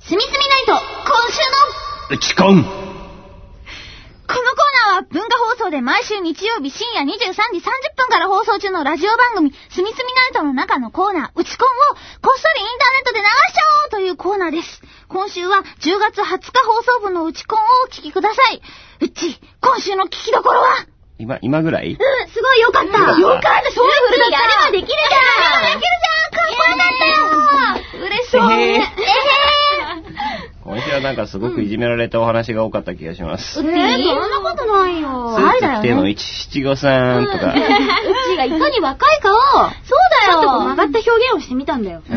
すみすみナイト、今週の。打ち込んこのコーナーは文化放送で毎週日曜日深夜23時30分から放送中のラジオ番組、すみすみナイトの中のコーナー、うちこんをこっそりインターネットで流しちゃおうというコーナーです。今週は10月20日放送分のうちこんをお聞きください。うっち、今週の聞きどころは？今、今ぐらい？うん、すごいよかった。よかった。かった、そういうフルだった。やればできるじゃん。やればできるじゃん。かっこよかったよ。嬉しそう。ね。えへえ今週はなんかすごくいじめられたお話が多かった気がします。へー。えー、そんなことないよ。スーツ着ての175さんとか。うちがいかに若いかを、そうだよ。ちょっと曲がった表現をしてみたんだよ。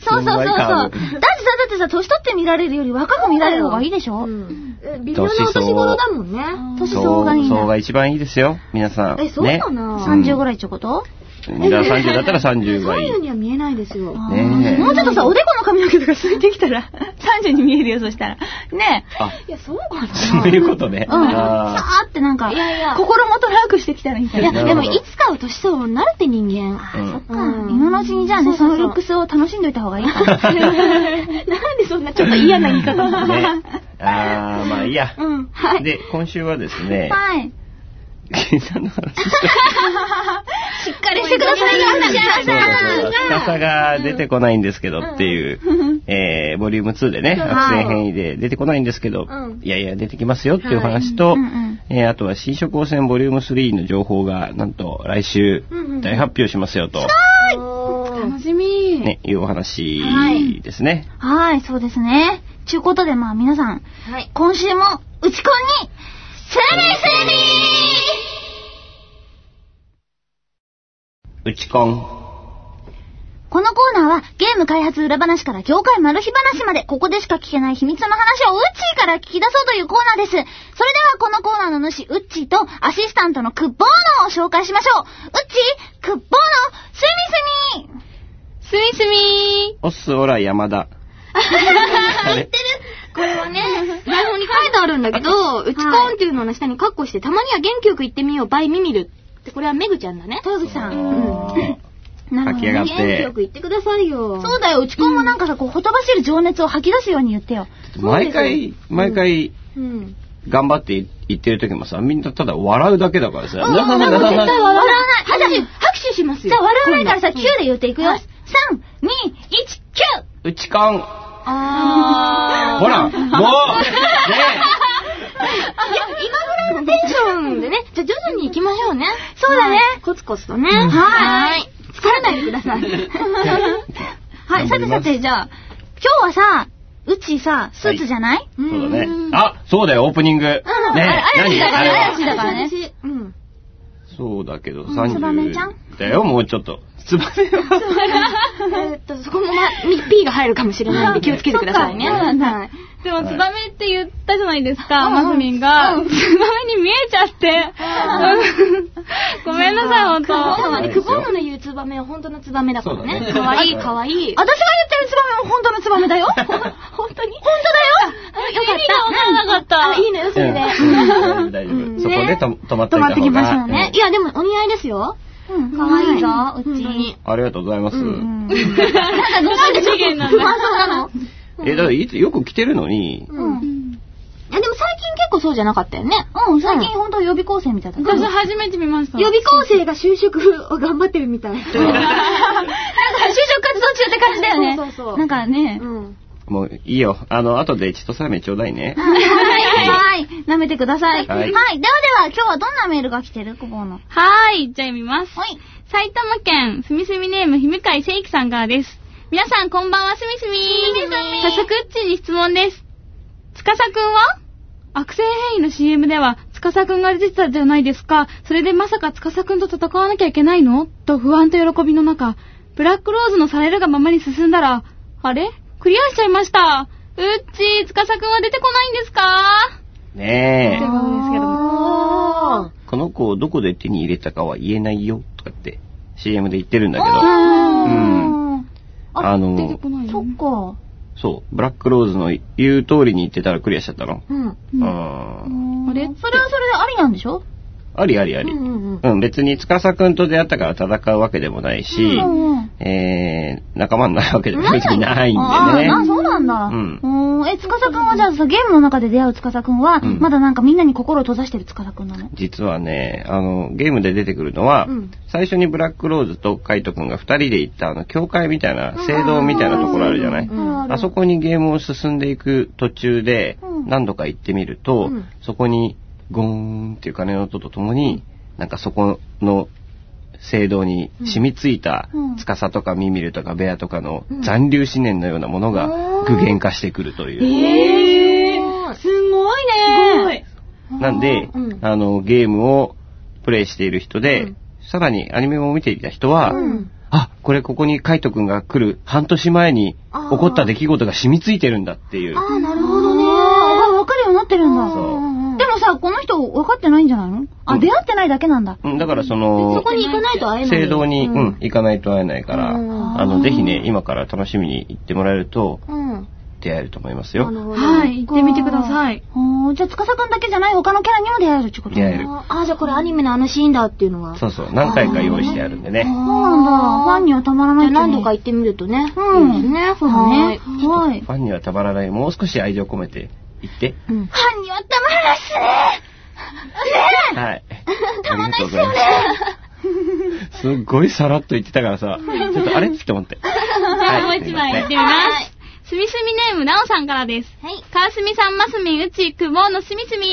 そうそうそうそう。だってさ、だってさ、年取って見られるより若く見られる方がいいでしょ？うんえ微妙なお年頃だもんね。年相がいいな。そうが一番いいですよ、皆さん。え、そうかな、30ぐらいってこと？じゃあ30だったら30がいい。30には見えないですよ。ねえもうちょっとさ、おでこの髪の毛とかすいてきたら、30に見えるよ、そしたら。ねあ、いや、そうかなそういうことね。え。うん。さあーってなんか、いやいや心もとなくしてきたらいいんだいや、よ。でもいつかは年相応になるって人間。ーうんそっか。うん今のうちにじゃあね、そのルックスを楽しんどいた方がいいかな。なんでそんなちょっと嫌な言い方ね。あー、まあいいや。うん。はい。で、今週はですね、はい。の話ししっかりしてくださいよ、そうだそうだ、司が出てこないんですけどっていう、えー、ボリューム2でね、はい悪戦変異で出てこないんですけど、うんいやいや、出てきますよっていう話と、はい。うんうん。えーあとは新書高専ボリューム3の情報が、なんと来週うんうん。大発表しますよと、楽しみ。ね、いうお話はいですね。はい、そうですね。ちゅうことで、まあ皆さん、はい。今週も、うちこんに、セミセミうちこん。このコーナーはゲーム開発裏話から業界マル秘話までここでしか聞けない秘密の話をウッチーから聞き出そうというコーナーです。それではこのコーナーの主、ウッチーとアシスタントのクッボーノを紹介しましょう。ウッチー、クッボーノ、スミスミすみすみおっす、おら、山田。あれ？これはね、台本に書いてあるんだけど、うちこんっていうのの下にカッコして、たまには元気よく言ってみよう、バイミミル。ってこれはメグちゃんだね。豊口さん。あーなるほどね書き上がっ元気よてく、言ってくださいよ。そうだよ、うちこんもなんかさ、こう、ほとばしる情熱を吐き出すように言ってよ。毎回、毎回、うん。頑張って言ってる時もさ、みんなただ笑うだけだからさ、うん絶対笑わない。笑わない私、拍手しますよ。じゃあ笑わないからさ、9今度で言っていくよ。はい3、2、1、9! うちこん。あー。ほら、もう、ねいや、今ぐらいのテンションでね、じゃあ徐々に行きましょうね。そうだねはいコツコツとね。ははいい。疲れないでください。はい、さてさて、じゃあ、今日はさ、うちさ、スーツじゃない、うんそうだね。あ、そうだよ、オープニング。ねあれ怪しいだからね何怪しいだからね。そうだけど、んツバメちゃん？30だよ、もうちょっと。ツバメは。えーっと、そこもま、P が入るかもしれないんで気をつけてくださいね。でも、ツバメって言ったじゃないですか、うんマスミンが。ツバメに見えちゃって。ごめんなさい、ほんと。なので、クボーノの言うツバメは本当のツバメだからね。かわいい、かわいい。私が言ってるツバメも本当のツバメだよ。本当に本当だよ。よかっ意味がわからなかったあ、いいのよ、それで。うん大丈うん夫。そこでと止まって止まってきましたねね。いや、でもお似合いですよ。うん、かわいいぞ、うち。ありがとうございます。うん。なんか、なんでちょっと不満そうなの？え、だからいつよく来てるのに、うん。いや、でも最近結構そうじゃなかったよね。うん、最近本当予備校生みたいだった。私初めて見ました。予備校生が就職を頑張ってるみたい。なんか就職活動中って感じだよね。そうそうそうなんかね。うん。もういいよ。あの、後でちとさめちょうだいね。はい。はい。舐めてください。ははいい。ではでは、今日はどんなメールが来てる？ここの。はーい、じゃあ読みます。はい。埼玉県すみすみネームひむかいせいきさんからです。皆さんこんばんはすみすみ。早速うっちーに質問です。つかさくんは？悪性変異の CM では、つかさくんが出てたじゃないですか。それでまさかつかさくんと戦わなきゃいけないの？と不安と喜びの中、ブラックローズのされるがままに進んだら、あれ？クリアしちゃいました。うっちー、つかさくんは出てこないんですか？ねえという。ことですけど。あこの子をどこで手に入れたかは言えないよ、とかって CM で言ってるんだけど、ああの出てこないそっか。そう、ブラックローズの言う通りに言ってたらクリアしちゃったの。うん。うん。あれ？それはそれでありなんでしょ？ありありあり。うんうんうん。うん、別に司くんと出会ったから戦うわけでもないし、うんうんえー、仲間になるわけでも別にないんあでね。あ、そうなんだ。うん。え、つかさくんはじゃあさ、ゲームの中で出会うつかさくんは、うん。まだなんかみんなに心を閉ざしてるつかさくんなの？実はね、あの、ゲームで出てくるのは、うん。最初にブラックローズとカイトくんが二人で行ったあの、教会みたいな、聖堂みたいなところあるじゃない、うん。あそこにゲームを進んでいく途中でうん。何度か行ってみると、うん。そこにゴーンっていう鐘の音とともに、なんかそこの聖堂に染みついたうん司とかミミルとかベアとかのうん。残留思念のようなものが具現化してくるという。えー、すごい。ね。なんで、うん。あの、ゲームをプレイしている人で、うん。さらにアニメを見ていた人は、うん。あ、これここにカイトくんが来る半年前に起こった出来事が染みついてるんだっていう。ああ、なるほどこの人分かってないんじゃないの？あ、うん出会ってないだけなんだ。うんだからそのそ、こに行かないと会えない。聖堂に、ううんん、行かないと会えないから、うんあの、ぜひね、今から楽しみに行ってもらえると、うん。出会えると思いますよ。はい、行ってみてください。じゃあ、つかさくんだけじゃない他のキャラにも出会えるってこと出会えるああ、じゃあこれアニメのあのシーンだっていうのが。そうそう、何回か用意してあるんでね。そうなんだ。ファンにはたまらない何度か行ってみるとね。うんね。そうだね。はい。ファンにはたまらない、もう少し愛情込めて行って。うん。ファンにはたまらないっすねはい。ありがとうございます。すっごいさらっと言ってたからさ、ちょっとあれ？って思って。は いもう一枚行ってみます。すみすみネームなおさんからです。はい。かすみさん、ますみん、うち、くぼのすみすみ。す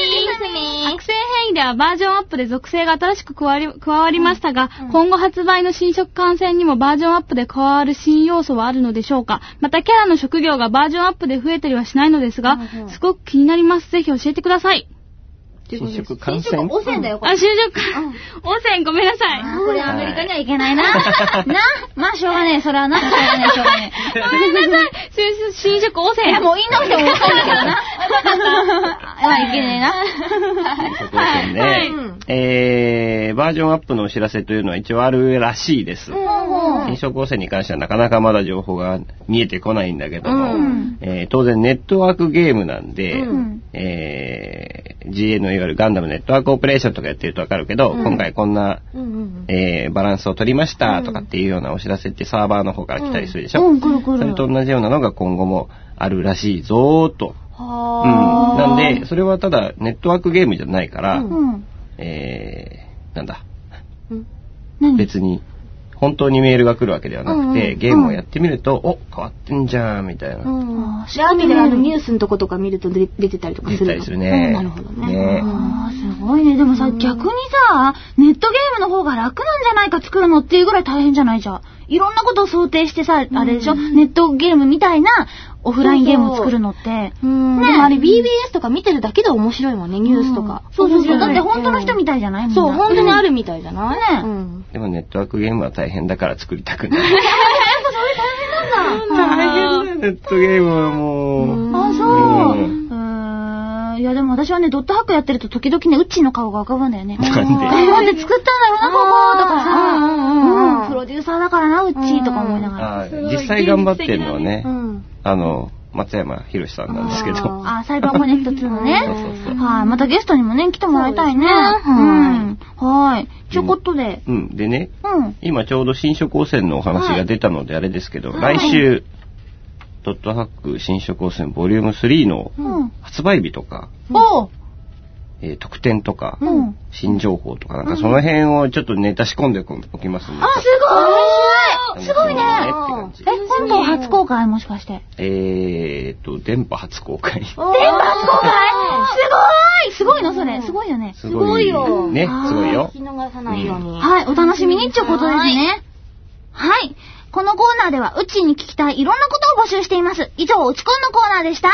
み悪性変異ではバージョンアップで属性が新しく加わり加わりましたが、うん今後発売の新色感染にもバージョンアップで加わる新要素はあるのでしょうかまたキャラの職業がバージョンアップで増えたりはしないのですが、うんうんすごく気になります。ぜひ教えてください。新色感染？汚染だよ、こあ、れ。就職、汚染ごめんなさい。これアメリカには行けないな。なまあ、しょうがねえ。それはな。しょうがねえ、しょうがねえ。ごめんなさい。新宿汚染。いや、もういいのって思ったんだけどな。あ、いけねえな。そこではい。うんえー、バージョンアップのお知らせというのは一応あるらしいです。新色汚染に関してはなかなかまだ情報が見えてこないんだけども、うん。えー当然ネットワークゲームなんで、うん。えー GA のいわゆるガンダムネットワークオペレーションとかやってるとわかるけど、うん。今回こんな、えーバランスを取りましたとかっていうようなお知らせってサーバーの方から来たりするでしょ。それと同じようなのが今後もあるらしいぞーと。うん。はあ。なんで、それはただネットワークゲームじゃないから、うんうん。えー、なんだ、何？別に、本当にメールが来るわけではなくて、うんうんゲームをやってみると、お、変わってんじゃん、みたいな。うんあアニメであのニュースのとことか見ると出出てたりとかするの？出たりするねうんなるほどね。ねあーすごいね。でもさ、逆にさ、ネットゲームの方が楽なんじゃないか作るのっていうぐらい大変じゃない？じゃん。いろんなことを想定してさ、あれでしょ、ネットゲームみたいなオフラインゲームを作るのって。うん。ねでもあれ BBS とか見てるだけで面白いもんね、ニュースとか。そうそうそう。だってうん本当の人みたいじゃないそう、本当にあるみたいじゃない？ねうん。でもネットワークゲームは大変だから作りたくない。あーネットゲームはもう、あ、そう。ううんーん。いや、でも私はね、ドットハックやってると時々ね、ウッチーの顔が浮かぶんだよね。なんで？頑張って作ったんだろうな、ここ。だからさ、うんうんうんうんプロデューサーだからな、ウッチーとか思いながら。実際頑張ってるのはね、うん。あの、松山博さんなんですけど。ああ、サイバーコネクト2のね。そうそうそうはい、またゲストにもね、来てもらいたいね。ねうん。はい。ちょこっとで。うん。でね、うん。今ちょうど新色汚染のお話が出たのであれですけど、はい来週、ドットハック新色汚染ボリューム3のうん。発売日とか、おう。えー特典とか、うん。新情報とかなんかその辺をちょっとネタ仕込んでおきますんで。あ、すごいすごいねえ、本邦初公開もしかして。えーと、電波初公開。電波初公開？すごいすごいのそれ。すごいよね。すすごいよね、すごいよ。聞き逃さないように。はい、お楽しみにってことですね。はい。このコーナーでは、うちに聞きたいいろんなことを募集しています。以上、うちこんのコーナーでした。